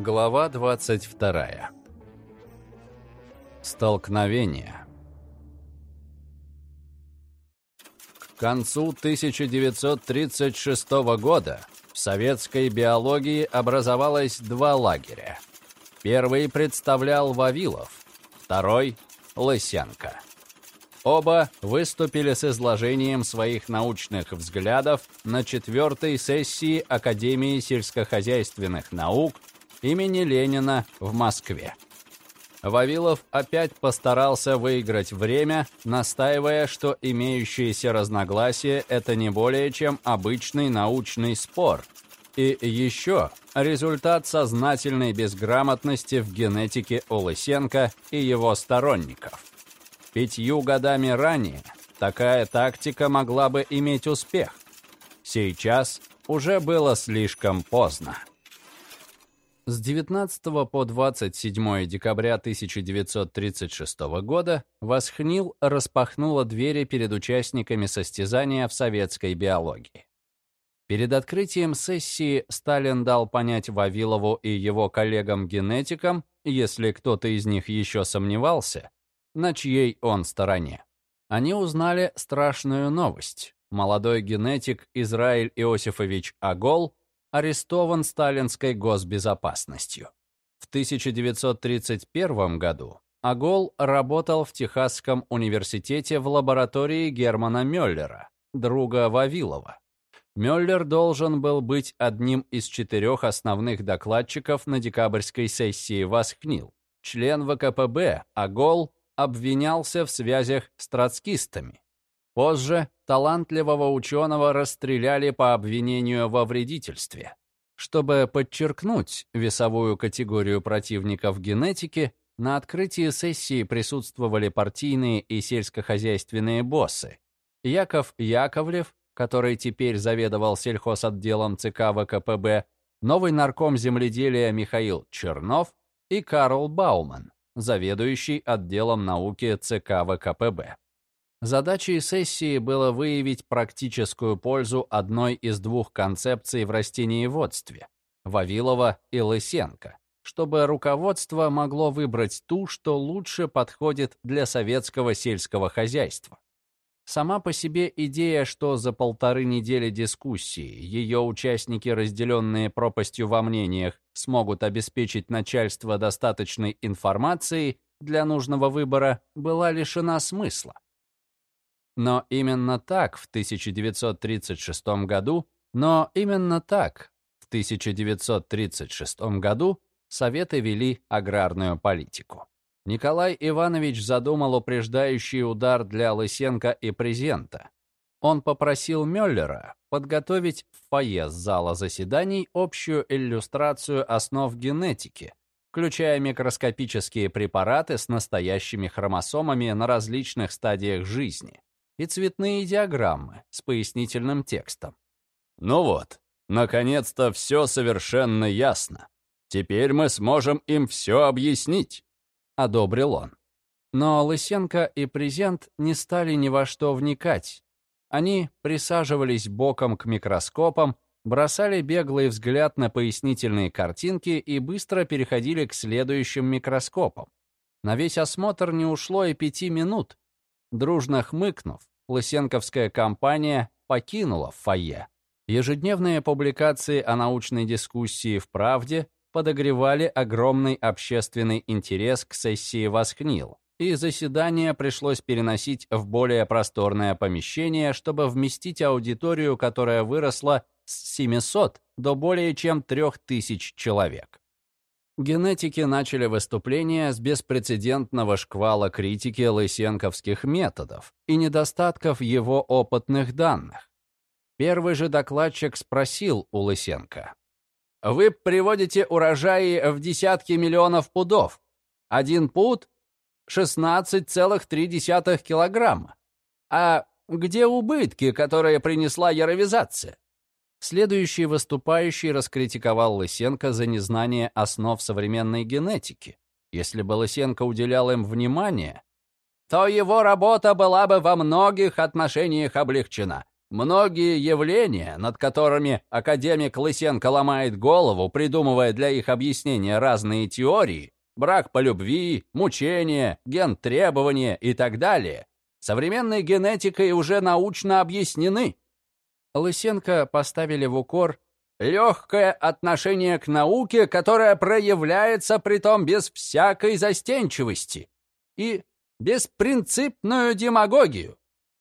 Глава 22. Столкновение. К концу 1936 года в советской биологии образовалось два лагеря. Первый представлял Вавилов, второй – Лысенко. Оба выступили с изложением своих научных взглядов на четвертой сессии Академии сельскохозяйственных наук имени Ленина в Москве. Вавилов опять постарался выиграть время, настаивая, что имеющиеся разногласия – это не более чем обычный научный спор. И еще результат сознательной безграмотности в генетике у Лысенко и его сторонников. Пятью годами ранее такая тактика могла бы иметь успех. Сейчас уже было слишком поздно. С 19 по 27 декабря 1936 года Восхнил распахнула двери перед участниками состязания в советской биологии. Перед открытием сессии Сталин дал понять Вавилову и его коллегам-генетикам, если кто-то из них еще сомневался, на чьей он стороне. Они узнали страшную новость. Молодой генетик Израиль Иосифович Агол арестован сталинской госбезопасностью. В 1931 году Агол работал в Техасском университете в лаборатории Германа Мюллера, друга Вавилова. Мюллер должен был быть одним из четырех основных докладчиков на декабрьской сессии Восхнил. Член ВКПБ Агол обвинялся в связях с троцкистами. Позже талантливого ученого расстреляли по обвинению во вредительстве. Чтобы подчеркнуть весовую категорию противников генетики, на открытии сессии присутствовали партийные и сельскохозяйственные боссы. Яков Яковлев, который теперь заведовал сельхозотделом ЦК ВКПБ, новый нарком земледелия Михаил Чернов и Карл Бауман, заведующий отделом науки ЦК ВКПБ. Задачей сессии было выявить практическую пользу одной из двух концепций в растениеводстве – Вавилова и Лысенко, чтобы руководство могло выбрать ту, что лучше подходит для советского сельского хозяйства. Сама по себе идея, что за полторы недели дискуссии ее участники, разделенные пропастью во мнениях, смогут обеспечить начальство достаточной информацией для нужного выбора, была лишена смысла. Но именно так в 1936 году, но именно так в 1936 году Советы вели аграрную политику. Николай Иванович задумал упреждающий удар для Лысенко и Презента. Он попросил Мюллера подготовить в фойе зала заседаний общую иллюстрацию основ генетики, включая микроскопические препараты с настоящими хромосомами на различных стадиях жизни и цветные диаграммы с пояснительным текстом. «Ну вот, наконец-то все совершенно ясно. Теперь мы сможем им все объяснить», — одобрил он. Но Лысенко и Презент не стали ни во что вникать. Они присаживались боком к микроскопам, бросали беглый взгляд на пояснительные картинки и быстро переходили к следующим микроскопам. На весь осмотр не ушло и пяти минут. Дружно хмыкнув, Лысенковская компания покинула фойе. Ежедневные публикации о научной дискуссии в «Правде» подогревали огромный общественный интерес к сессии «Восхнил», и заседание пришлось переносить в более просторное помещение, чтобы вместить аудиторию, которая выросла с 700 до более чем 3000 человек. Генетики начали выступление с беспрецедентного шквала критики лысенковских методов и недостатков его опытных данных. Первый же докладчик спросил у Лысенко. «Вы приводите урожаи в десятки миллионов пудов. Один пуд — 16,3 килограмма. А где убытки, которые принесла яровизация?» Следующий выступающий раскритиковал Лысенко за незнание основ современной генетики. Если бы Лысенко уделял им внимание, то его работа была бы во многих отношениях облегчена. Многие явления, над которыми академик Лысенко ломает голову, придумывая для их объяснения разные теории, брак по любви, мучение, ген требования и так далее, современной генетикой уже научно объяснены. Лысенко поставили в укор легкое отношение к науке, которое проявляется притом без всякой застенчивости, и беспринципную демагогию.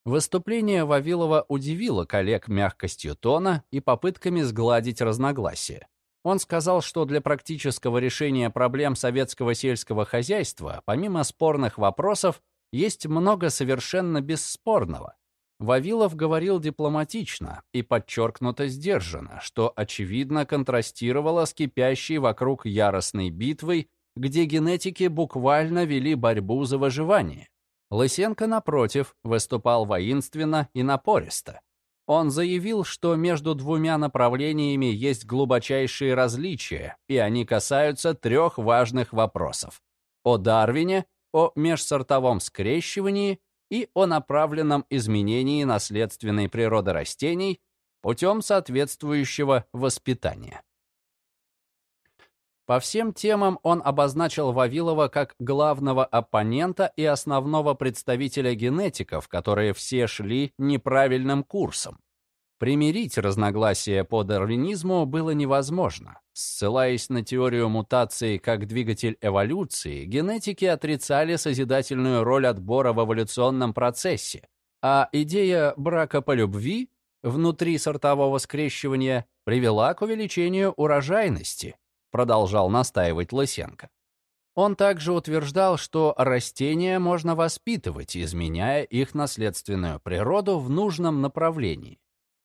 Выступление Вавилова удивило коллег мягкостью тона и попытками сгладить разногласия. Он сказал, что для практического решения проблем советского сельского хозяйства, помимо спорных вопросов, есть много совершенно бесспорного. Вавилов говорил дипломатично и подчеркнуто сдержанно, что очевидно контрастировало с кипящей вокруг яростной битвой, где генетики буквально вели борьбу за выживание. Лысенко, напротив, выступал воинственно и напористо. Он заявил, что между двумя направлениями есть глубочайшие различия, и они касаются трех важных вопросов. О Дарвине, о межсортовом скрещивании и о направленном изменении наследственной природы растений путем соответствующего воспитания. По всем темам он обозначил Вавилова как главного оппонента и основного представителя генетиков, которые все шли неправильным курсом. Примирить разногласия по дарвинизму было невозможно. Ссылаясь на теорию мутации как двигатель эволюции, генетики отрицали созидательную роль отбора в эволюционном процессе, а идея брака по любви внутри сортового скрещивания привела к увеличению урожайности, продолжал настаивать Лысенко. Он также утверждал, что растения можно воспитывать, изменяя их наследственную природу в нужном направлении.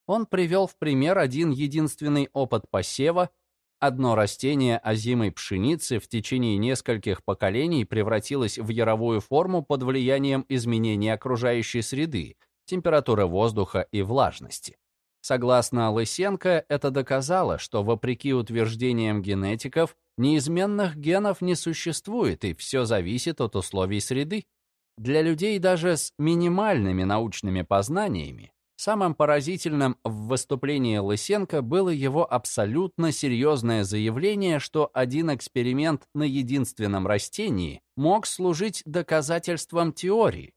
Он привел в пример один единственный опыт посева. Одно растение озимой пшеницы в течение нескольких поколений превратилось в яровую форму под влиянием изменения окружающей среды, температуры воздуха и влажности. Согласно Лысенко, это доказало, что, вопреки утверждениям генетиков, неизменных генов не существует, и все зависит от условий среды. Для людей даже с минимальными научными познаниями самым поразительным в выступлении Лысенко было его абсолютно серьезное заявление, что один эксперимент на единственном растении мог служить доказательством теории,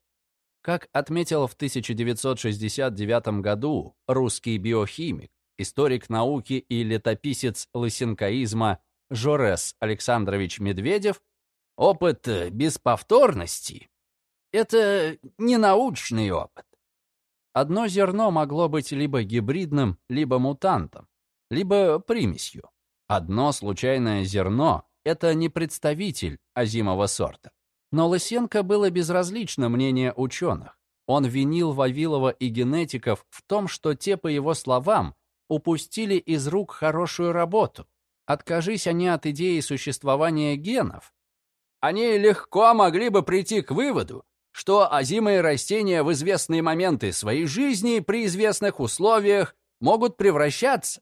как отметил в 1969 году русский биохимик, историк науки и летописец лысенкоизма Жорес Александрович Медведев, опыт бесповторности — это не научный опыт. Одно зерно могло быть либо гибридным, либо мутантом, либо примесью. Одно случайное зерно — это не представитель озимого сорта. Но Лысенко было безразлично мнение ученых. Он винил Вавилова и генетиков в том, что те, по его словам, упустили из рук хорошую работу. Откажись они от идеи существования генов. Они легко могли бы прийти к выводу, что озимые растения в известные моменты своей жизни при известных условиях могут превращаться,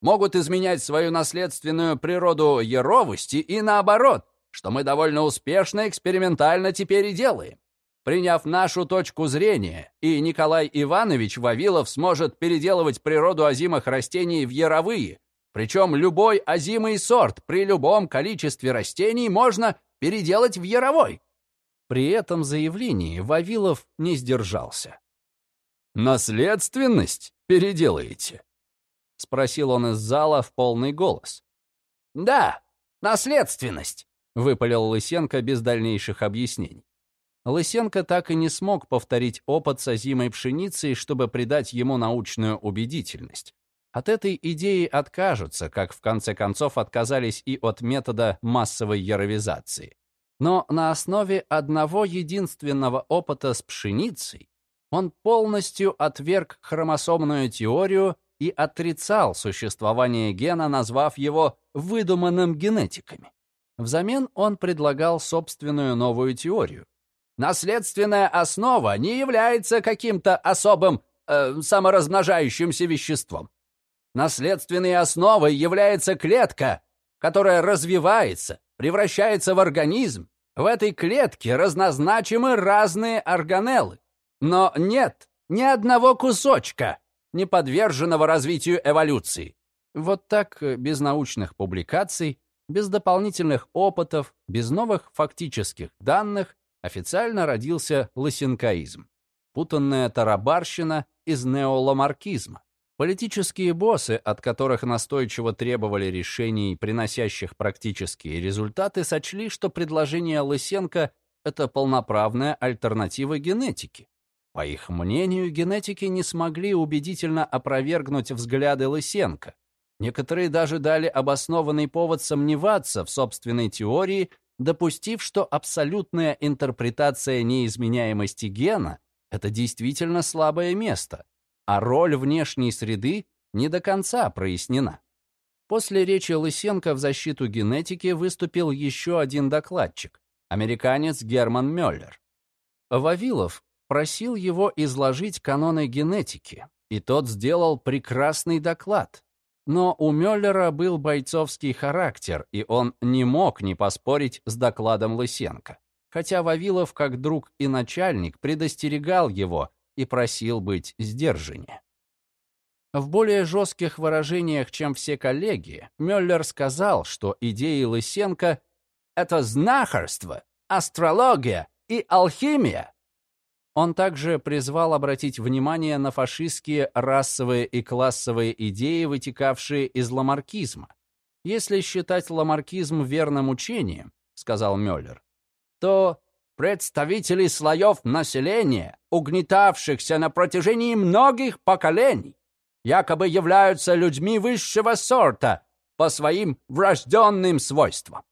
могут изменять свою наследственную природу яровости и наоборот – что мы довольно успешно экспериментально теперь и делаем. Приняв нашу точку зрения, и Николай Иванович Вавилов сможет переделывать природу озимых растений в яровые, причем любой озимый сорт при любом количестве растений можно переделать в яровой. При этом заявлении Вавилов не сдержался. «Наследственность переделаете?» — спросил он из зала в полный голос. «Да, наследственность», выпалил Лысенко без дальнейших объяснений. Лысенко так и не смог повторить опыт с озимой пшеницей, чтобы придать ему научную убедительность. От этой идеи откажутся, как в конце концов отказались и от метода массовой яровизации. Но на основе одного единственного опыта с пшеницей он полностью отверг хромосомную теорию и отрицал существование гена, назвав его выдуманным генетиками. Взамен он предлагал собственную новую теорию. Наследственная основа не является каким-то особым э, саморазмножающимся веществом. Наследственной основой является клетка, которая развивается, превращается в организм. В этой клетке разнозначимы разные органеллы. Но нет ни одного кусочка, не подверженного развитию эволюции. Вот так, э, без научных публикаций, без дополнительных опытов, без новых фактических данных, официально родился лысенкоизм. Путанная тарабарщина из неоламаркизма. Политические боссы, от которых настойчиво требовали решений, приносящих практические результаты, сочли, что предложение Лысенко — это полноправная альтернатива генетике. По их мнению, генетики не смогли убедительно опровергнуть взгляды Лысенко. Некоторые даже дали обоснованный повод сомневаться в собственной теории, допустив, что абсолютная интерпретация неизменяемости гена — это действительно слабое место, а роль внешней среды не до конца прояснена. После речи Лысенко в защиту генетики выступил еще один докладчик, американец Герман Мюллер. Вавилов просил его изложить каноны генетики, и тот сделал прекрасный доклад. Но у Мюллера был бойцовский характер, и он не мог не поспорить с докладом Лысенко. Хотя Вавилов, как друг и начальник, предостерегал его и просил быть сдержаннее. В более жестких выражениях, чем все коллеги, Мюллер сказал, что идеи Лысенко — это знахарство, астрология и алхимия. Он также призвал обратить внимание на фашистские расовые и классовые идеи, вытекавшие из ламаркизма. «Если считать ламаркизм верным учением, — сказал Мюллер, — то представители слоев населения, угнетавшихся на протяжении многих поколений, якобы являются людьми высшего сорта по своим врожденным свойствам.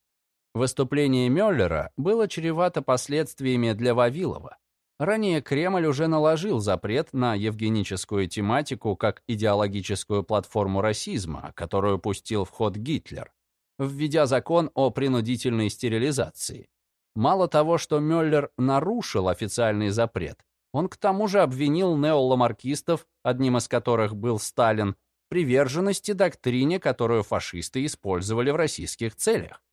Выступление Мюллера было чревато последствиями для Вавилова. Ранее Кремль уже наложил запрет на евгеническую тематику как идеологическую платформу расизма, которую пустил в ход Гитлер, введя закон о принудительной стерилизации. Мало того, что Мюллер нарушил официальный запрет, он к тому же обвинил неоламаркистов, одним из которых был Сталин, приверженности доктрине, которую фашисты использовали в российских целях.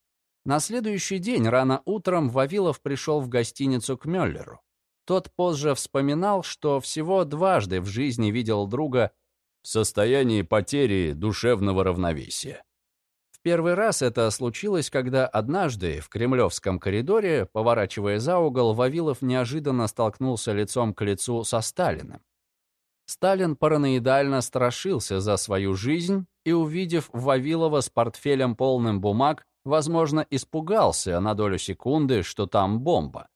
На следующий день рано утром Вавилов пришел в гостиницу к Мюллеру. Тот позже вспоминал, что всего дважды в жизни видел друга в состоянии потери душевного равновесия первый раз это случилось, когда однажды в Кремлевском коридоре, поворачивая за угол, Вавилов неожиданно столкнулся лицом к лицу со Сталиным. Сталин параноидально страшился за свою жизнь и, увидев Вавилова с портфелем полным бумаг, возможно, испугался на долю секунды, что там бомба.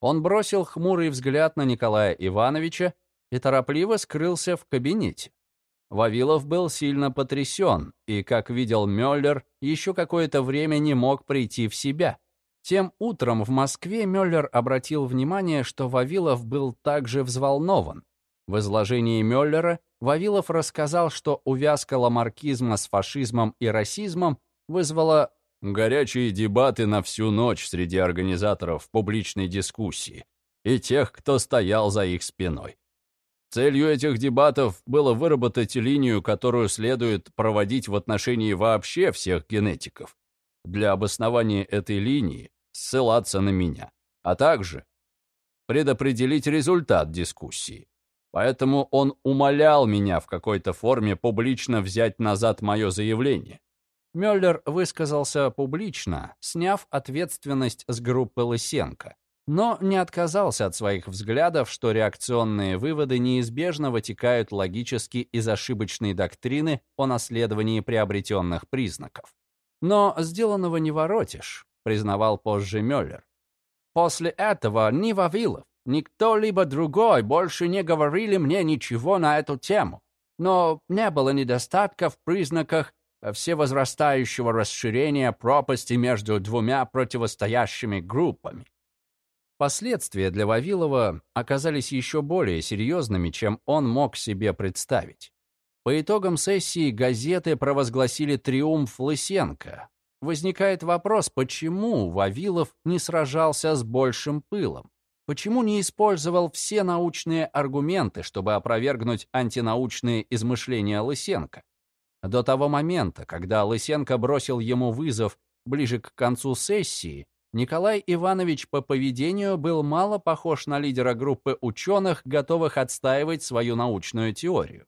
Он бросил хмурый взгляд на Николая Ивановича и торопливо скрылся в кабинете. Вавилов был сильно потрясен и, как видел Мюллер, еще какое-то время не мог прийти в себя. Тем утром в Москве Мюллер обратил внимание, что Вавилов был также взволнован. В изложении Мюллера Вавилов рассказал, что увязка ламаркизма с фашизмом и расизмом вызвала горячие дебаты на всю ночь среди организаторов публичной дискуссии и тех, кто стоял за их спиной. Целью этих дебатов было выработать линию, которую следует проводить в отношении вообще всех генетиков. Для обоснования этой линии ссылаться на меня, а также предопределить результат дискуссии. Поэтому он умолял меня в какой-то форме публично взять назад мое заявление. Мюллер высказался публично, сняв ответственность с группы Лысенко но не отказался от своих взглядов, что реакционные выводы неизбежно вытекают логически из ошибочной доктрины о наследовании приобретенных признаков. Но сделанного не воротишь, признавал позже Мюллер. После этого ни Вавилов, ни кто-либо другой больше не говорили мне ничего на эту тему, но не было недостатка в признаках всевозрастающего расширения пропасти между двумя противостоящими группами. Последствия для Вавилова оказались еще более серьезными, чем он мог себе представить. По итогам сессии газеты провозгласили триумф Лысенко. Возникает вопрос, почему Вавилов не сражался с большим пылом? Почему не использовал все научные аргументы, чтобы опровергнуть антинаучные измышления Лысенко? До того момента, когда Лысенко бросил ему вызов ближе к концу сессии, Николай Иванович по поведению был мало похож на лидера группы ученых, готовых отстаивать свою научную теорию.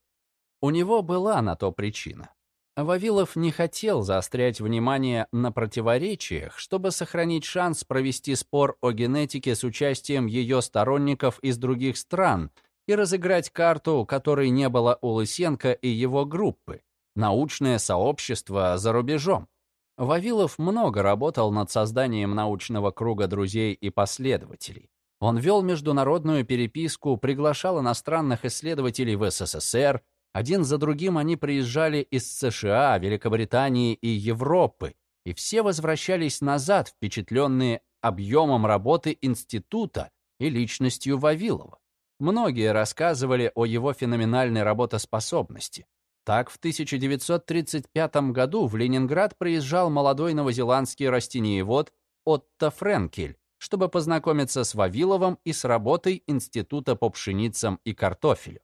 У него была на то причина. Вавилов не хотел заострять внимание на противоречиях, чтобы сохранить шанс провести спор о генетике с участием ее сторонников из других стран и разыграть карту, которой не было у Лысенко и его группы — научное сообщество за рубежом. Вавилов много работал над созданием научного круга друзей и последователей. Он вел международную переписку, приглашал иностранных исследователей в СССР, один за другим они приезжали из США, Великобритании и Европы, и все возвращались назад, впечатленные объемом работы института и личностью Вавилова. Многие рассказывали о его феноменальной работоспособности. Так, в 1935 году в Ленинград приезжал молодой новозеландский растениевод Отто Френкель, чтобы познакомиться с Вавиловым и с работой Института по пшеницам и картофелю.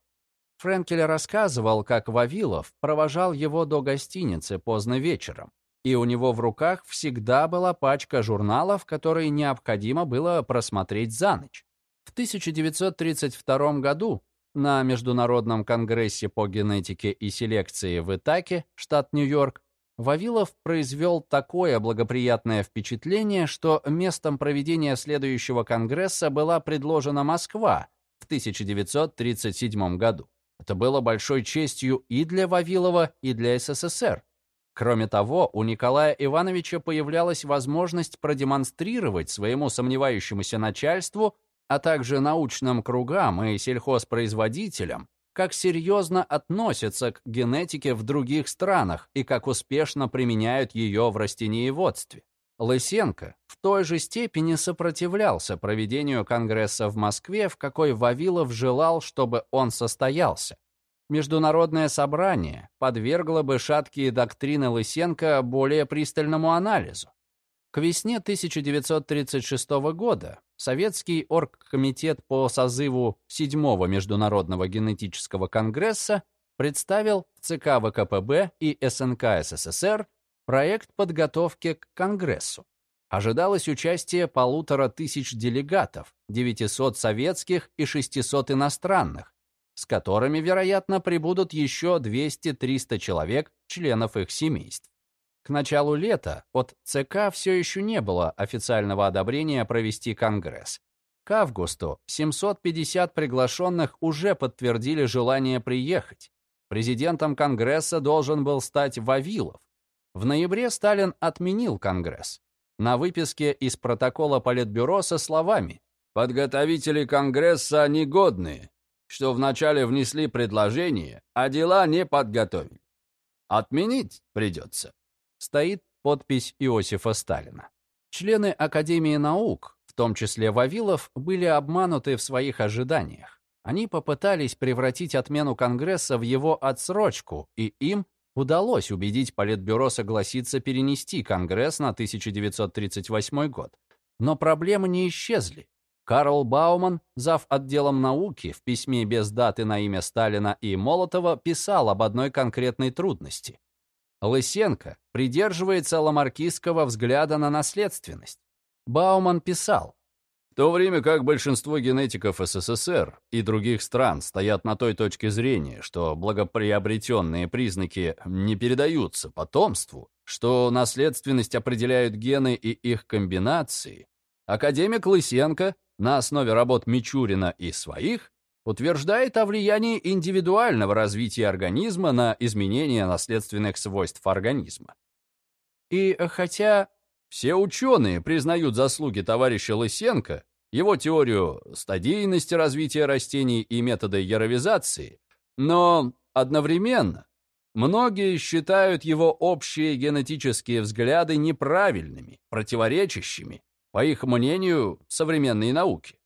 Френкель рассказывал, как Вавилов провожал его до гостиницы поздно вечером, и у него в руках всегда была пачка журналов, которые необходимо было просмотреть за ночь. В 1932 году на Международном конгрессе по генетике и селекции в Итаке, штат Нью-Йорк, Вавилов произвел такое благоприятное впечатление, что местом проведения следующего конгресса была предложена Москва в 1937 году. Это было большой честью и для Вавилова, и для СССР. Кроме того, у Николая Ивановича появлялась возможность продемонстрировать своему сомневающемуся начальству, а также научным кругам и сельхозпроизводителям, как серьезно относятся к генетике в других странах и как успешно применяют ее в растениеводстве. Лысенко в той же степени сопротивлялся проведению Конгресса в Москве, в какой Вавилов желал, чтобы он состоялся. Международное собрание подвергло бы шаткие доктрины Лысенко более пристальному анализу. К весне 1936 года Советский оргкомитет по созыву 7-го Международного генетического конгресса представил ЦК ВКПБ и СНК СССР проект подготовки к Конгрессу. Ожидалось участие полутора тысяч делегатов, 900 советских и 600 иностранных, с которыми, вероятно, прибудут еще 200-300 человек, членов их семейств. К началу лета от ЦК все еще не было официального одобрения провести Конгресс. К августу 750 приглашенных уже подтвердили желание приехать. Президентом Конгресса должен был стать Вавилов, в ноябре Сталин отменил Конгресс. На выписке из протокола Политбюро со словами «Подготовители Конгресса негодные, что вначале внесли предложение, а дела не подготовили. Отменить придется». Стоит подпись Иосифа Сталина. Члены Академии наук, в том числе Вавилов, были обмануты в своих ожиданиях. Они попытались превратить отмену Конгресса в его отсрочку, и им удалось убедить Политбюро согласиться перенести Конгресс на 1938 год. Но проблемы не исчезли. Карл Бауман, зав. отделом науки, в письме без даты на имя Сталина и Молотова писал об одной конкретной трудности. Лысенко придерживается ламаркистского взгляда на наследственность. Бауман писал, в то время как большинство генетиков СССР и других стран стоят на той точке зрения, что благоприобретенные признаки не передаются потомству, что наследственность определяют гены и их комбинации, академик Лысенко на основе работ Мичурина и своих утверждает о влиянии индивидуального развития организма на изменение наследственных свойств организма. И хотя все ученые признают заслуги товарища Лысенко, его теорию стадийности развития растений и методы яровизации, но одновременно многие считают его общие генетические взгляды неправильными, противоречащими, по их мнению, современной науке.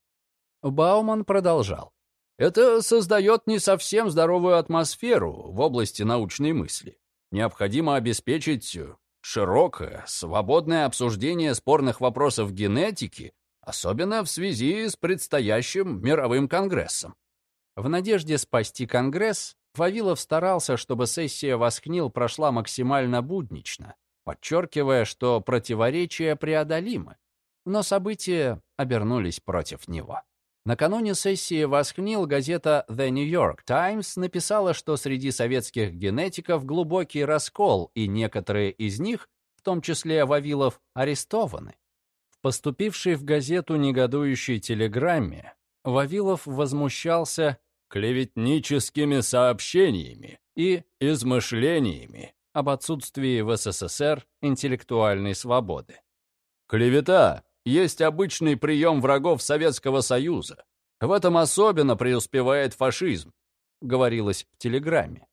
Бауман продолжал. Это создает не совсем здоровую атмосферу в области научной мысли. Необходимо обеспечить широкое, свободное обсуждение спорных вопросов генетики, особенно в связи с предстоящим мировым конгрессом. В надежде спасти конгресс, Вавилов старался, чтобы сессия Воскнил прошла максимально буднично, подчеркивая, что противоречия преодолимы, но события обернулись против него. Накануне сессии Восхнил газета The New York Times написала, что среди советских генетиков глубокий раскол, и некоторые из них, в том числе Вавилов, арестованы. В поступившей в газету негодующей телеграмме Вавилов возмущался клеветническими сообщениями и измышлениями об отсутствии в СССР интеллектуальной свободы. Клевета есть обычный прием врагов Советского Союза. В этом особенно преуспевает фашизм, говорилось в телеграмме.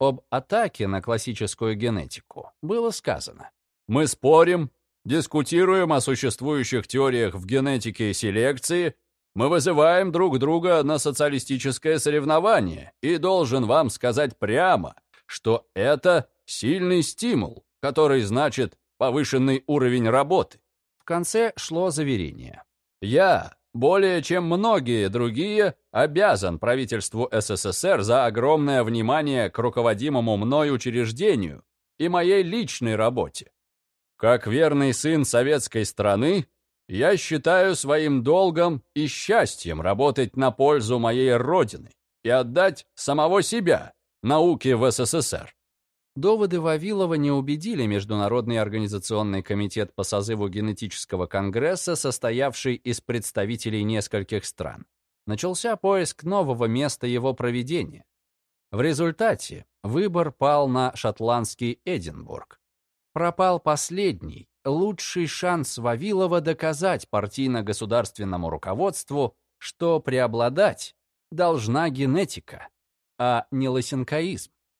Об атаке на классическую генетику было сказано. Мы спорим, дискутируем о существующих теориях в генетике и селекции, мы вызываем друг друга на социалистическое соревнование, и должен вам сказать прямо, что это сильный стимул, который значит повышенный уровень работы. В конце шло заверение. «Я, более чем многие другие, обязан правительству СССР за огромное внимание к руководимому мной учреждению и моей личной работе. Как верный сын советской страны, я считаю своим долгом и счастьем работать на пользу моей Родины и отдать самого себя науке в СССР. Доводы Вавилова не убедили Международный организационный комитет по созыву генетического конгресса, состоявший из представителей нескольких стран. Начался поиск нового места его проведения. В результате выбор пал на шотландский Эдинбург. Пропал последний, лучший шанс Вавилова доказать партийно-государственному руководству, что преобладать должна генетика, а не лосинкоизм.